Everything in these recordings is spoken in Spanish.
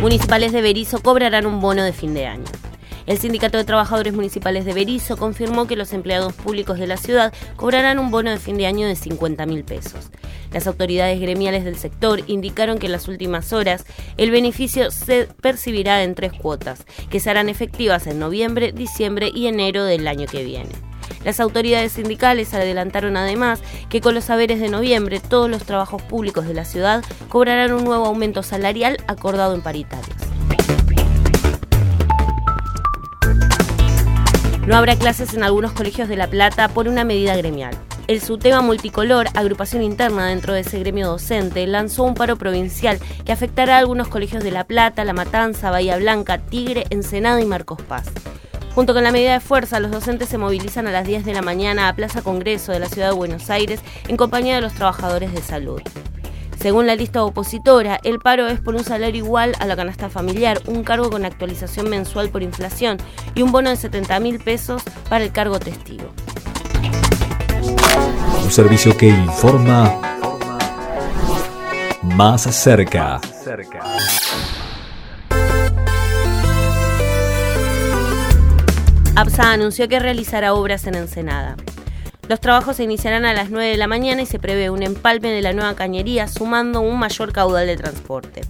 Municipales de Berizo cobrarán un bono de fin de año. El Sindicato de Trabajadores Municipales de Berizo confirmó que los empleados públicos de la ciudad cobrarán un bono de fin de año de 50 mil pesos. Las autoridades gremiales del sector indicaron que en las últimas horas el beneficio se percibirá en tres cuotas, que serán efectivas en noviembre, diciembre y enero del año que viene. Las autoridades sindicales adelantaron además que con los saberes de noviembre todos los trabajos públicos de la ciudad cobrarán un nuevo aumento salarial acordado en paritarias. No habrá clases en algunos colegios de La Plata por una medida gremial. El SUTEBA Multicolor, agrupación interna dentro de ese gremio docente, lanzó un paro provincial que afectará a algunos colegios de La Plata, La Matanza, Bahía Blanca, Tigre, Ensenada y Marcos Paz. Junto con la medida de fuerza, los docentes se movilizan a las 10 de la mañana a Plaza Congreso de la Ciudad de Buenos Aires en compañía de los trabajadores de salud. Según la lista opositora, el paro es por un salario igual a la canasta familiar, un cargo con actualización mensual por inflación y un bono de 70 mil pesos para el cargo testigo. Un servicio que informa más cerca. APSA anunció que realizará obras en Ensenada. Los trabajos se iniciarán a las 9 de la mañana y se prevé un empalme de la nueva cañería sumando un mayor caudal de transporte.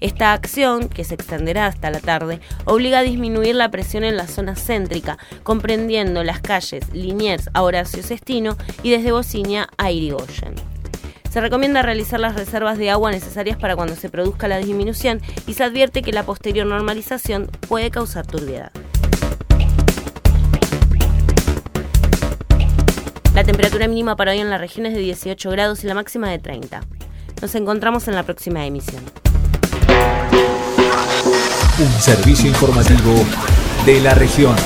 Esta acción, que se extenderá hasta la tarde, obliga a disminuir la presión en la zona céntrica, comprendiendo las calles Liniers a Horacio Cestino y desde Bociña a Irigoyen. Se recomienda realizar las reservas de agua necesarias para cuando se produzca la disminución y se advierte que la posterior normalización puede causar turbiedad. La temperatura mínima para hoy en la región es de 18 grados y la máxima de 30. Nos encontramos en la próxima emisión. Un servicio informativo de la región.